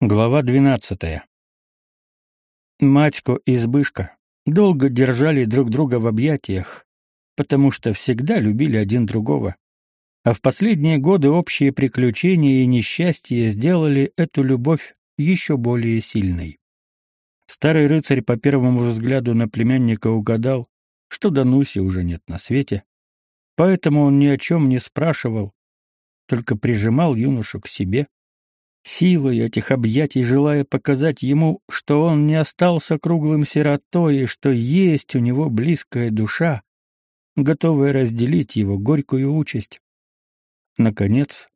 Глава двенадцатая. Матько и Збышка долго держали друг друга в объятиях, потому что всегда любили один другого. А в последние годы общие приключения и несчастья сделали эту любовь еще более сильной. Старый рыцарь по первому взгляду на племянника угадал, что Дануси уже нет на свете, поэтому он ни о чем не спрашивал, только прижимал юношу к себе силой этих объятий желая показать ему, что он не остался круглым сиротой и что есть у него близкая душа, готовая разделить его горькую участь. Наконец,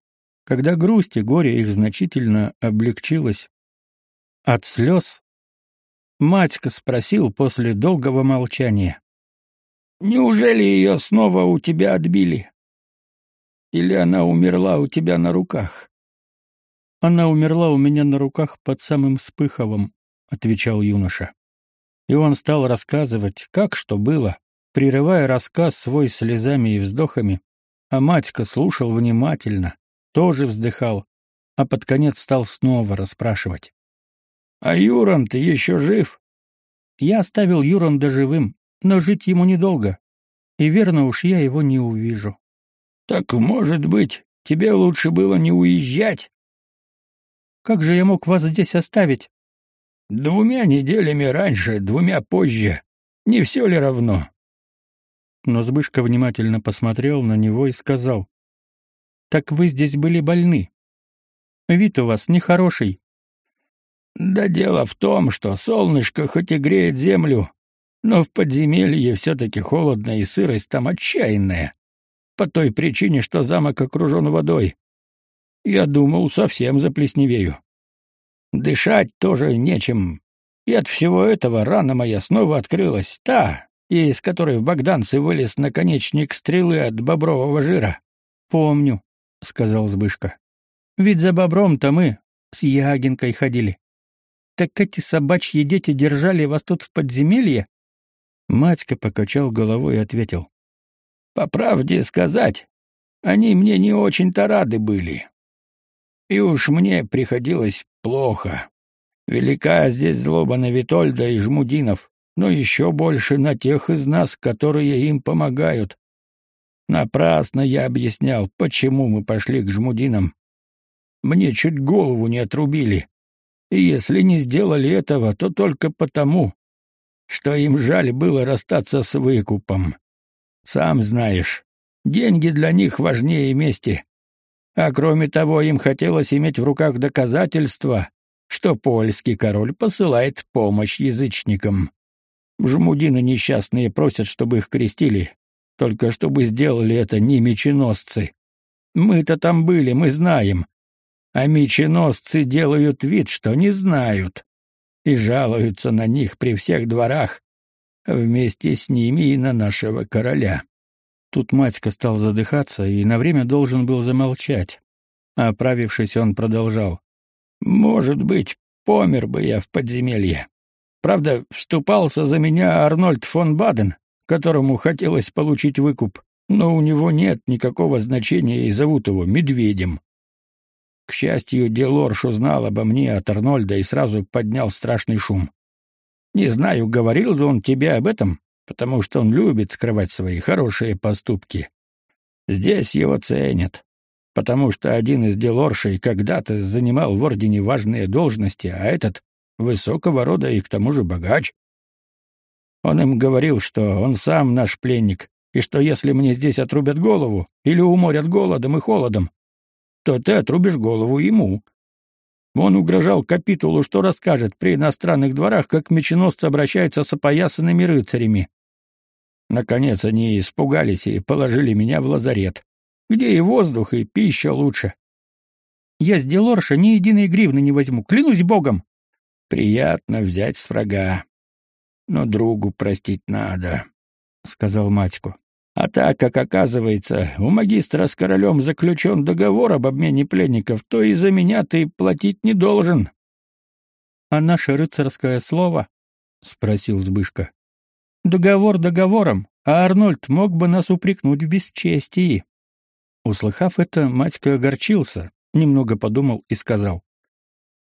когда грусть и горе их значительно облегчилось от слез, Матька спросил после долгого молчания. «Неужели ее снова у тебя отбили? Или она умерла у тебя на руках?» Она умерла у меня на руках под самым Спыховым, отвечал юноша. И он стал рассказывать, как что было, прерывая рассказ свой слезами и вздохами, а матька слушал внимательно, тоже вздыхал, а под конец стал снова расспрашивать. А Юран-то еще жив? Я оставил Юранда живым, но жить ему недолго. И верно уж я его не увижу. Так, может быть, тебе лучше было не уезжать? Как же я мог вас здесь оставить? Двумя неделями раньше, двумя позже. Не все ли равно? Но Збышка внимательно посмотрел на него и сказал: Так вы здесь были больны. Вид у вас нехороший. Да дело в том, что солнышко хоть и греет землю, но в подземелье все-таки холодно и сырость там отчаянная. По той причине, что замок окружен водой. Я думал, совсем заплесневею. Дышать тоже нечем. И от всего этого рана моя снова открылась, та, из которой в Богданце вылез наконечник стрелы от бобрового жира. Помню, сказал Збышка. Ведь за бобром-то мы с Ягинкой ходили. Так эти собачьи дети держали вас тут в подземелье? Матька покачал головой и ответил: По правде сказать, они мне не очень-то рады были. И уж мне приходилось плохо. Велика здесь злоба на Витольда и Жмудинов, но еще больше на тех из нас, которые им помогают. Напрасно я объяснял, почему мы пошли к Жмудинам. Мне чуть голову не отрубили. И если не сделали этого, то только потому, что им жаль было расстаться с выкупом. Сам знаешь, деньги для них важнее мести. А кроме того, им хотелось иметь в руках доказательства, что польский король посылает помощь язычникам. Жмудины несчастные просят, чтобы их крестили, только чтобы сделали это не меченосцы. Мы-то там были, мы знаем. А меченосцы делают вид, что не знают, и жалуются на них при всех дворах, вместе с ними и на нашего короля. Тут Матька стал задыхаться и на время должен был замолчать. Оправившись, он продолжал. «Может быть, помер бы я в подземелье. Правда, вступался за меня Арнольд фон Баден, которому хотелось получить выкуп, но у него нет никакого значения и зовут его Медведем. К счастью, Делорш узнал обо мне от Арнольда и сразу поднял страшный шум. Не знаю, говорил ли он тебе об этом, потому что он любит скрывать свои хорошие поступки. Здесь его ценят, потому что один из делоршей когда-то занимал в ордене важные должности, а этот — высокого рода и к тому же богач. Он им говорил, что он сам наш пленник, и что если мне здесь отрубят голову или уморят голодом и холодом, то ты отрубишь голову ему. Он угрожал капитулу, что расскажет при иностранных дворах, как меченосцы обращаются с опоясанными рыцарями. Наконец они испугались и положили меня в лазарет, где и воздух, и пища лучше. Я с Делорша ни единой гривны не возьму, клянусь богом. Приятно взять с врага, но другу простить надо, — сказал матьку. А так как, оказывается, у магистра с королем заключен договор об обмене пленников, то и за меня ты платить не должен. — А наше рыцарское слово? — спросил Збышка. — Договор договором, а Арнольд мог бы нас упрекнуть в бесчестии. Услыхав это, матька огорчился, немного подумал и сказал.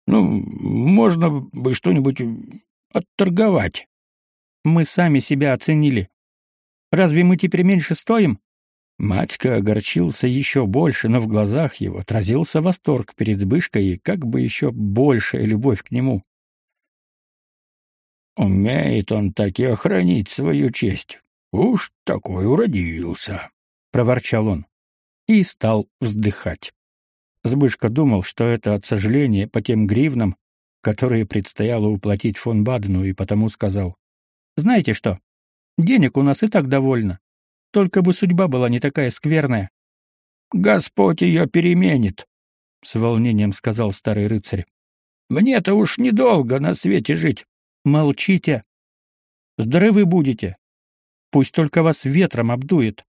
Ну, можно бы что-нибудь отторговать. Мы сами себя оценили. Разве мы теперь меньше стоим? Матька огорчился еще больше, но в глазах его отразился восторг перед Збышкой и как бы еще большая любовь к нему. «Умеет он таки охранить свою честь. Уж такой уродился», — проворчал он и стал вздыхать. Збышка думал, что это от сожаления по тем гривнам, которые предстояло уплатить фон Бадену, и потому сказал. «Знаете что? Денег у нас и так довольно. Только бы судьба была не такая скверная. Господь ее переменит, — с волнением сказал старый рыцарь. Мне-то уж недолго на свете жить. Молчите. Здоровы будете. Пусть только вас ветром обдует.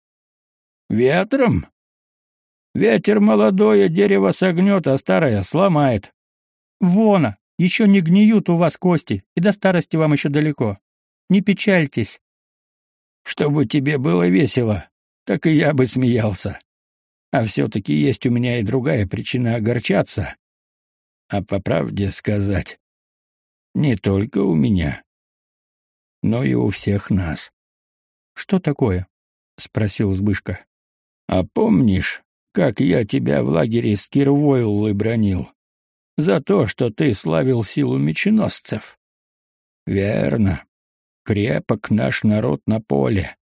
Ветром? Ветер молодое дерево согнет, а старое сломает. Вона, еще не гниют у вас кости, и до старости вам еще далеко. Не печальтесь. Чтобы тебе было весело, так и я бы смеялся. А все-таки есть у меня и другая причина огорчаться. А по правде сказать, не только у меня, но и у всех нас. — Что такое? — спросил Збышка. — А помнишь, как я тебя в лагере Скирвойлы бронил? За то, что ты славил силу меченосцев. — Верно крепок наш народ на поле.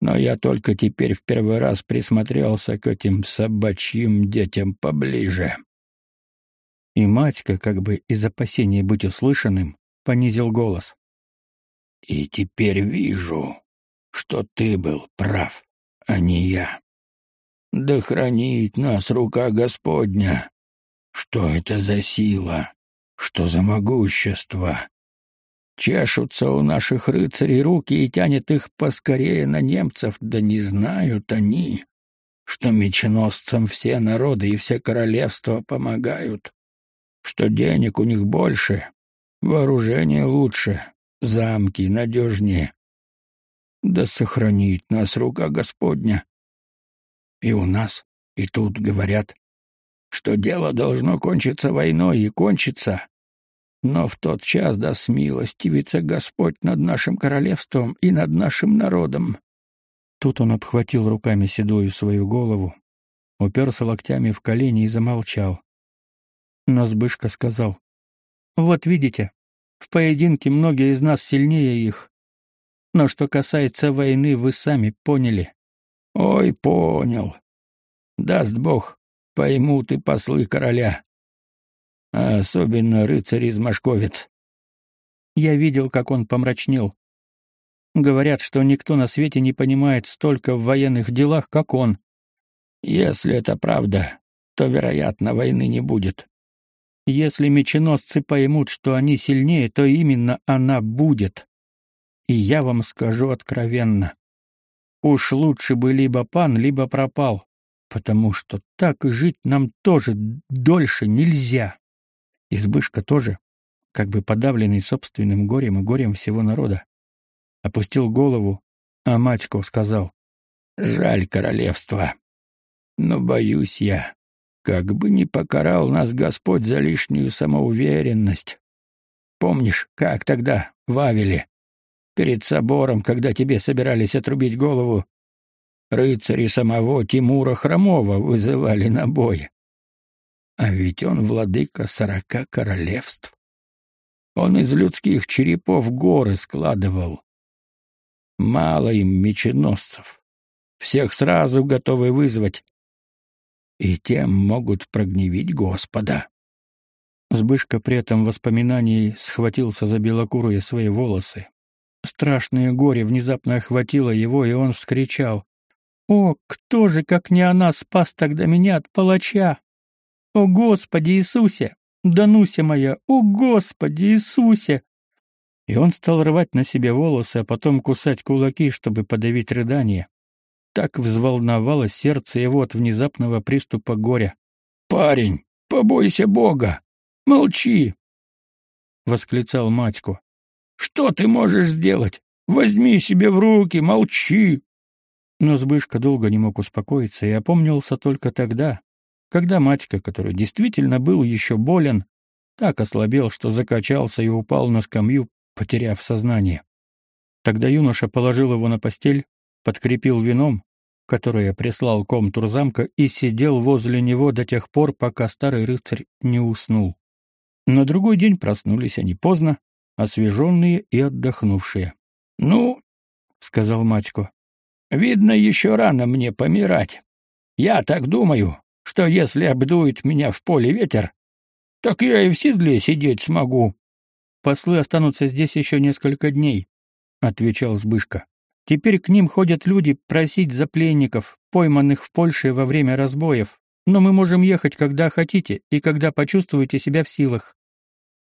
Но я только теперь в первый раз присмотрелся к этим собачьим детям поближе. И матька, как бы из опасения быть услышанным, понизил голос. И теперь вижу, что ты был прав, а не я. Да хранит нас рука Господня. Что это за сила? Что за могущество? Чешутся у наших рыцарей руки и тянет их поскорее на немцев, да не знают они, что меченосцам все народы и все королевства помогают, что денег у них больше, вооружение лучше, замки надежнее. Да сохранит нас рука Господня. И у нас, и тут говорят, что дело должно кончиться войной и кончится, но в тот час да смилостивится Господь над нашим королевством и над нашим народом. Тут он обхватил руками седую свою голову, уперся локтями в колени и замолчал. Но Збышка сказал, «Вот видите, в поединке многие из нас сильнее их. Но что касается войны, вы сами поняли». «Ой, понял. Даст Бог, поймут и послы короля а особенно рыцарь из Машковец. Я видел, как он помрачнел. Говорят, что никто на свете не понимает столько в военных делах, как он. Если это правда, то, вероятно, войны не будет. Если меченосцы поймут, что они сильнее, то именно она будет. И я вам скажу откровенно. Уж лучше бы либо пан, либо пропал, потому что так жить нам тоже дольше нельзя. Избышка тоже, как бы подавленный собственным горем и горем всего народа, опустил голову, а Мачко сказал, «Жаль королевства, но боюсь я, как бы не покарал нас Господь за лишнюю самоуверенность. Помнишь, как тогда, в Авеле, перед собором, когда тебе собирались отрубить голову, рыцари самого Тимура Хромова вызывали на бой? А ведь он владыка сорока королевств. Он из людских черепов горы складывал. Мало им меченосцев. Всех сразу готовы вызвать. И тем могут прогневить Господа. Сбышка при этом воспоминаний схватился за белокурые свои волосы. Страшное горе внезапно охватило его, и он вскричал. «О, кто же, как не она, спас тогда меня от палача?» «О, Господи Иисусе! Дануся моя! О, Господи Иисусе!» И он стал рвать на себе волосы, а потом кусать кулаки, чтобы подавить рыдание. Так взволновалось сердце его от внезапного приступа горя. «Парень, побойся Бога! Молчи!» — восклицал матьку. «Что ты можешь сделать? Возьми себе в руки, молчи!» Но Збышка долго не мог успокоиться и опомнился только тогда, когда Матька, который действительно был еще болен, так ослабел, что закачался и упал на скамью, потеряв сознание. Тогда юноша положил его на постель, подкрепил вином, которое прислал комтур замка, и сидел возле него до тех пор, пока старый рыцарь не уснул. На другой день проснулись они поздно, освеженные и отдохнувшие. — Ну, — сказал Матько, — видно, еще рано мне помирать. Я так думаю, что если обдует меня в поле ветер, так я и в седле сидеть смогу. — Послы останутся здесь еще несколько дней, — отвечал Збышка. — Теперь к ним ходят люди просить за пленников, пойманных в Польше во время разбоев. Но мы можем ехать, когда хотите и когда почувствуете себя в силах.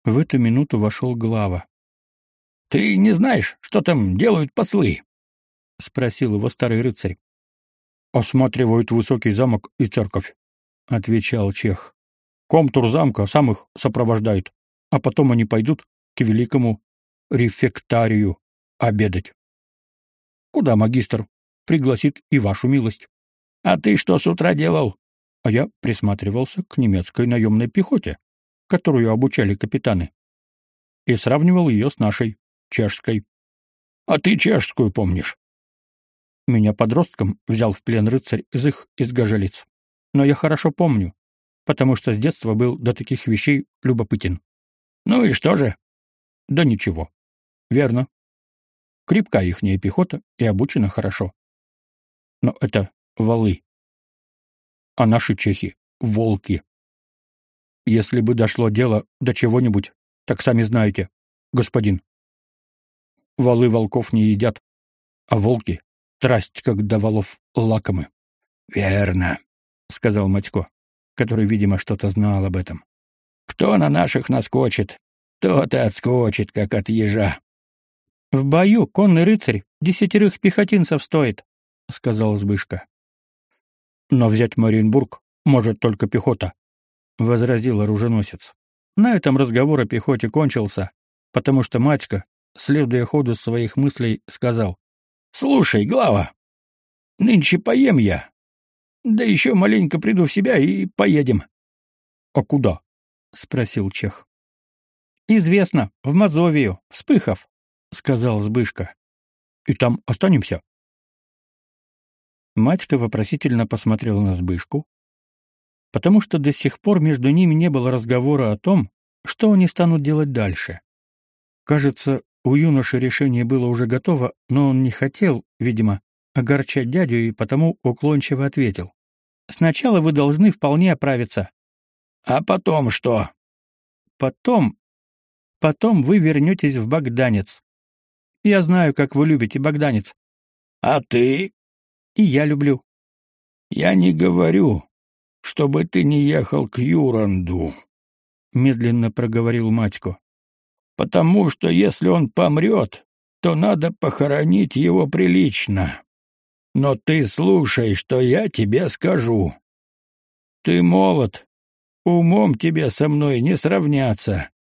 В эту минуту вошел глава. — Ты не знаешь, что там делают послы? — спросил его старый рыцарь. — Осматривают высокий замок и церковь, — отвечал чех. — Комтур замка сам их сопровождает, а потом они пойдут к великому рефектарию обедать. Куда магистр пригласит и вашу милость. — А ты что с утра делал? А я присматривался к немецкой наемной пехоте которую обучали капитаны, и сравнивал ее с нашей, чешской. А ты чешскую помнишь? Меня подростком взял в плен рыцарь из их изгожелиц. Но я хорошо помню, потому что с детства был до таких вещей любопытен. Ну и что же? Да ничего. Верно. Крепка ихняя пехота и обучена хорошо. Но это валы. А наши чехи — волки. Если бы дошло дело до чего-нибудь, так сами знаете, господин. Валы волков не едят, а волки — трасть, как до валов лакомы. — Верно, — сказал Матько, который, видимо, что-то знал об этом. — Кто на наших наскочит, тот и отскочит, как от ежа. — В бою конный рыцарь десятерых пехотинцев стоит, — сказал Збышка. — Но взять Мариенбург может только пехота, — возразил оруженосец. На этом разговор о пехоте кончился, потому что Матька, следуя ходу своих мыслей, сказал. — Слушай, Глава, нынче поем я. Да еще маленько приду в себя и поедем. — А куда? — спросил Чех. — Известно, в Мазовию, Вспыхов, — сказал Збышка. — И там останемся? Матька вопросительно посмотрел на Збышку, потому что до сих пор между ними не было разговора о том, что они станут делать дальше. Кажется, у юноши решение было уже готово, но он не хотел, видимо, огорчать дядю и потому уклончиво ответил. «Сначала вы должны вполне оправиться». «А потом что?» «Потом... Потом вы вернетесь в Богданец. Я знаю, как вы любите Богданец». «А ты?» «И я люблю». «Я не говорю, чтобы ты не ехал к Юранду, — медленно проговорил Матько. — Потому что если он помрет, то надо похоронить его прилично. Но ты слушай, что я тебе скажу. Ты молод, умом тебе со мной не сравняться.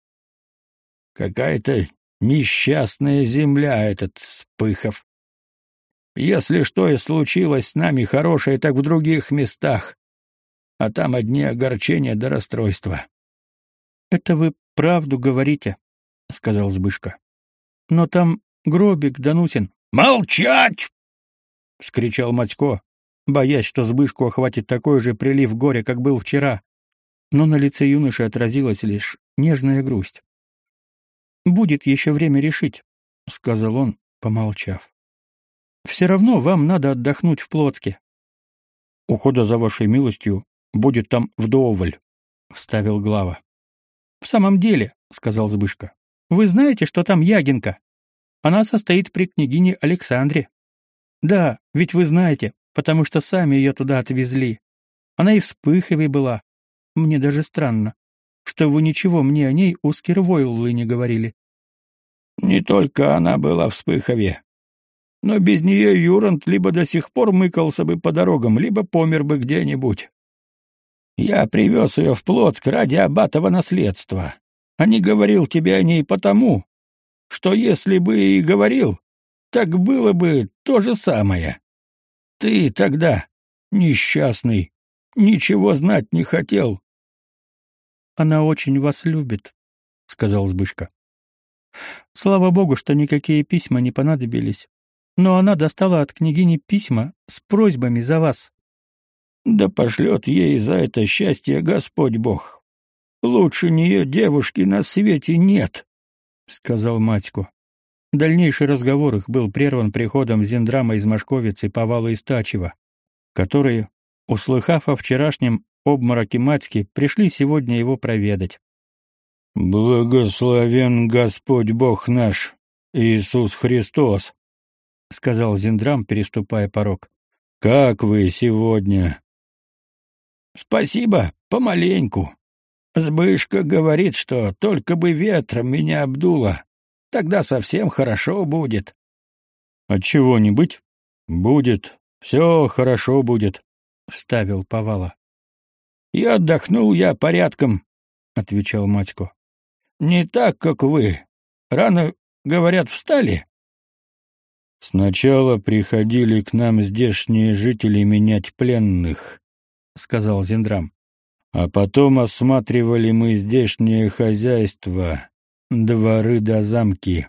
Какая-то несчастная земля этот Спыхов. Если что и случилось с нами хорошее, так в других местах а там одни огорчения до расстройства. — Это вы правду говорите, — сказал Збышка. — Но там гробик Данусин. — Молчать! — вскричал Матько, боясь, что Збышку охватит такой же прилив горя, как был вчера. Но на лице юноши отразилась лишь нежная грусть. — Будет еще время решить, — сказал он, помолчав. — Все равно вам надо отдохнуть в Плотске. — Ухода за вашей милостью Будет там вдоволь, — вставил глава. — В самом деле, — сказал Збышка, — вы знаете, что там Ягинка? Она состоит при княгине Александре. Да, ведь вы знаете, потому что сами ее туда отвезли. Она и в Вспыхове была. Мне даже странно, что вы ничего мне о ней у Скирвойлы не говорили. Не только она была в Вспыхове. Но без нее Юрант либо до сих пор мыкался бы по дорогам, либо помер бы где-нибудь. Я привез ее в Плотск ради аббатова наследства, а не говорил тебе о ней потому, что если бы и говорил, так было бы то же самое. Ты тогда, несчастный, ничего знать не хотел. Она очень вас любит, сказал Збышка. Слава богу, что никакие письма не понадобились. Но она достала от княгини письма с просьбами за вас. Да пошлет ей за это счастье Господь Бог. Лучше нее девушки на свете нет, — сказал Матько. Дальнейший разговор их был прерван приходом Зендрама из Машковицы Павала Истачева, которые, услыхав о вчерашнем обмороке Матьки, пришли сегодня его проведать. «Благословен Господь Бог наш, Иисус Христос», — сказал Зендрам, переступая порог. «Как вы сегодня?» «Спасибо, помаленьку. Сбышка говорит, что только бы ветром меня обдуло, тогда совсем хорошо будет». «Отчего не быть? Будет. Все хорошо будет», — вставил Повала. «И отдохнул я порядком», — отвечал Матько. Не так, как вы. Рано, говорят, встали. Сначала приходили к нам здешние жители менять пленных, сказал Зендрам. А потом осматривали мы здешнее хозяйство, дворы да замки.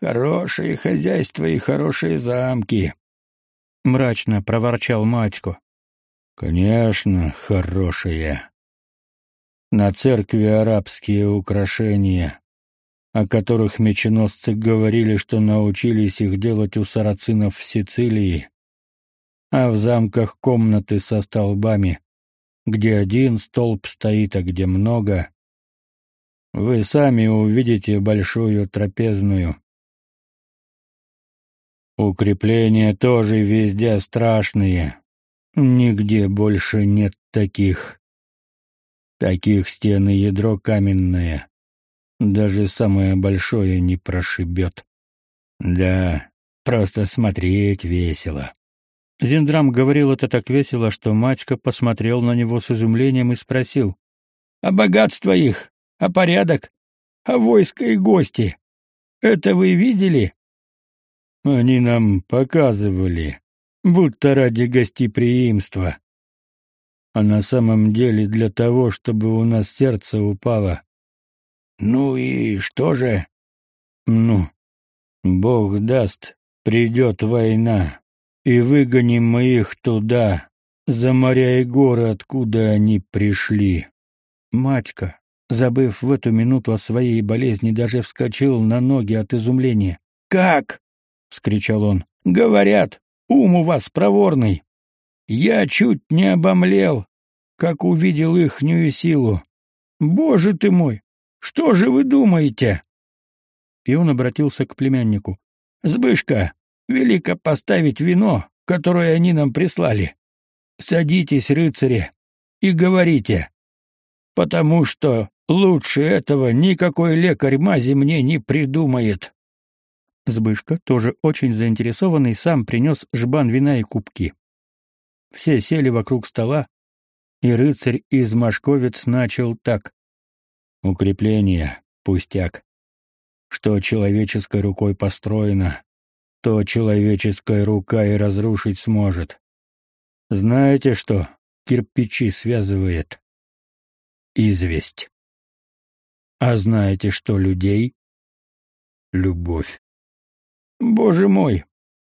Хорошее хозяйство и хорошие замки, мрачно проворчал Матько. Конечно, хорошие на церкви арабские украшения, о которых меченосцы говорили, что научились их делать у сарацинов в Сицилии, а в замках комнаты со столбами, где один столб стоит, а где много. Вы сами увидите большую трапезную. Укрепления тоже везде страшные. Нигде больше нет таких. Таких стен и ядро каменное. Даже самое большое не прошибет. Да, просто смотреть весело. Зиндрам говорил это так весело, что Матька посмотрел на него с изумлением и спросил. «А богатство их? А порядок? А войско и гости? Это вы видели?» «Они нам показывали, будто ради гостеприимства а на самом деле для того, чтобы у нас сердце упало. Ну и что же? Ну, Бог даст, придет война, и выгоним мы их туда, за моря и горы, откуда они пришли. Матька, забыв в эту минуту о своей болезни, даже вскочил на ноги от изумления. «Как?» — вскричал он. «Говорят, ум у вас проворный. Я чуть не обомлел, как увидел ихнюю силу. Боже ты мой, что же вы думаете? И он обратился к племяннику. Збышка, велико поставить вино, которое они нам прислали. Садитесь, рыцари, и говорите, потому что лучше этого никакой лекарь мази мне не придумает. Збышка, тоже очень заинтересованный, сам принес жбан вина и кубки. Все сели вокруг стола, и рыцарь из Машковец начал так. «Укрепление, пустяк. Что человеческой рукой построено, то человеческая рука и разрушить сможет. Знаете что кирпичи связывает? Известь. А знаете что людей? Любовь. Боже мой!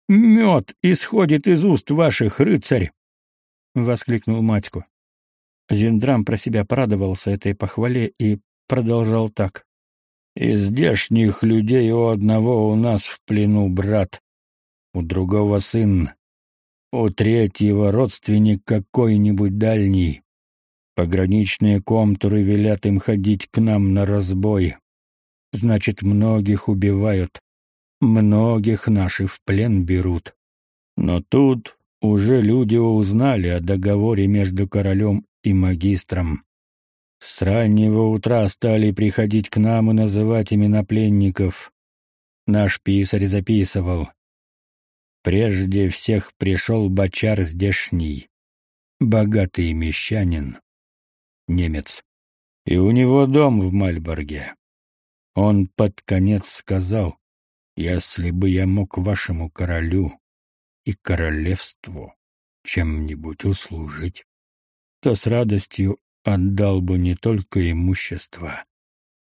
Мед исходит из уст ваших, рыцарь! — воскликнул Матько. Зиндрам про себя порадовался этой похвале и продолжал так. «Из здешних людей у одного у нас в плену брат, у другого сын, у третьего родственник какой-нибудь дальний. Пограничные комтуры велят им ходить к нам на разбой. Значит, многих убивают, многих наши в плен берут. Но тут уже люди узнали о договоре между королем и магистром. С раннего утра стали приходить к нам и называть имена пленников. Наш писарь записывал. Прежде всех пришел бочар здешний, богатый мещанин, немец. И у него дом в Мальборге. Он под конец сказал, «Если бы я мог вашему королю и королевству чем-нибудь услужить, то с радостью отдал бы не только имущество,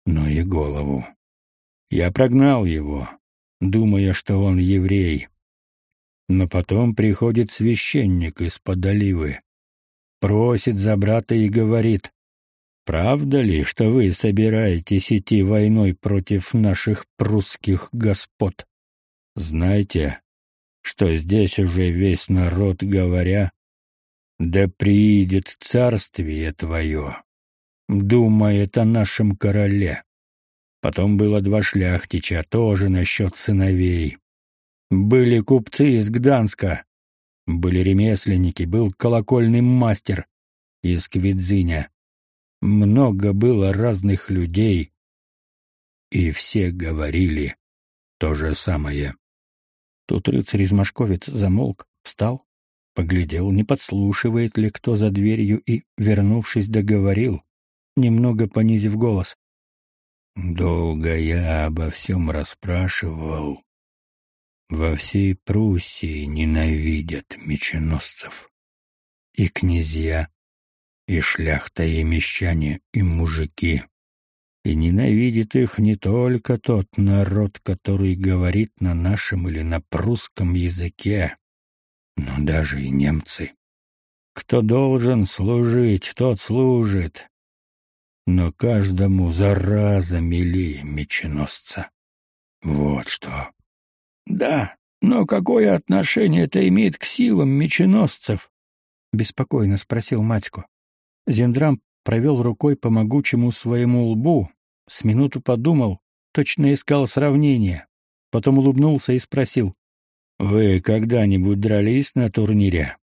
но и голову. Я прогнал его, думая, что он еврей. Но потом приходит священник из-под оливы, просит за брата и говорит, «Правда ли, что вы собираетесь идти войной против наших прусских господ? Знайте, что здесь уже весь народ говоря, да приидет царствие твое, думает о нашем короле. Потом было два шляхтича, тоже насчет сыновей. Были купцы из Гданска, были ремесленники, был колокольный мастер из Квидзиня. Много было разных людей, и все говорили то же самое. Тут рыцарь-измашковец замолк, встал, поглядел, не подслушивает ли кто за дверью, и, вернувшись, договорил, немного понизив голос. Долго я обо всем расспрашивал. Во всей Пруссии ненавидят меченосцев. И князья, и шляхта, и мещане, и мужики. И ненавидит их не только тот народ, который говорит на нашем или на прусском языке, но даже и немцы. Кто должен служить, тот служит, но каждому зараза милее меченосца. Вот что. Да, но какое отношение это имеет к силам меченосцев? Беспокойно спросил Матько. Зендрам провел рукой по могучему своему лбу, с минуту подумал, точно искал сравнение, потом улыбнулся и спросил. «Вы когда-нибудь дрались на турнире?»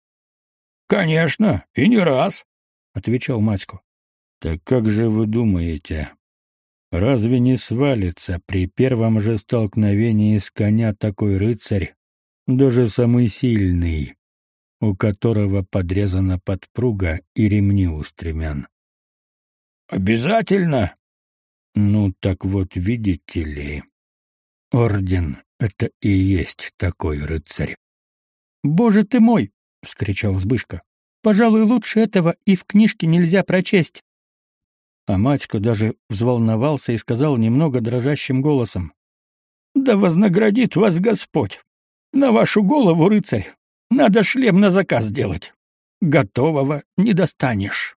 «Конечно, и не раз», — отвечал Матько. Так как же вы думаете, разве не свалится при первом же столкновении с коня такой рыцарь, даже самый сильный, у которого подрезана подпруга и ремни у стремян? Обязательно. Ну так вот, видите ли, орден — это и есть такой рыцарь. «Боже ты мой!» — вскричал Збышка. «Пожалуй, лучше этого и в книжке нельзя прочесть». А Матько даже взволновался и сказал немного дрожащим голосом. «Да вознаградит вас Господь! На вашу голову, рыцарь, надо шлем на заказ делать. Готового не достанешь».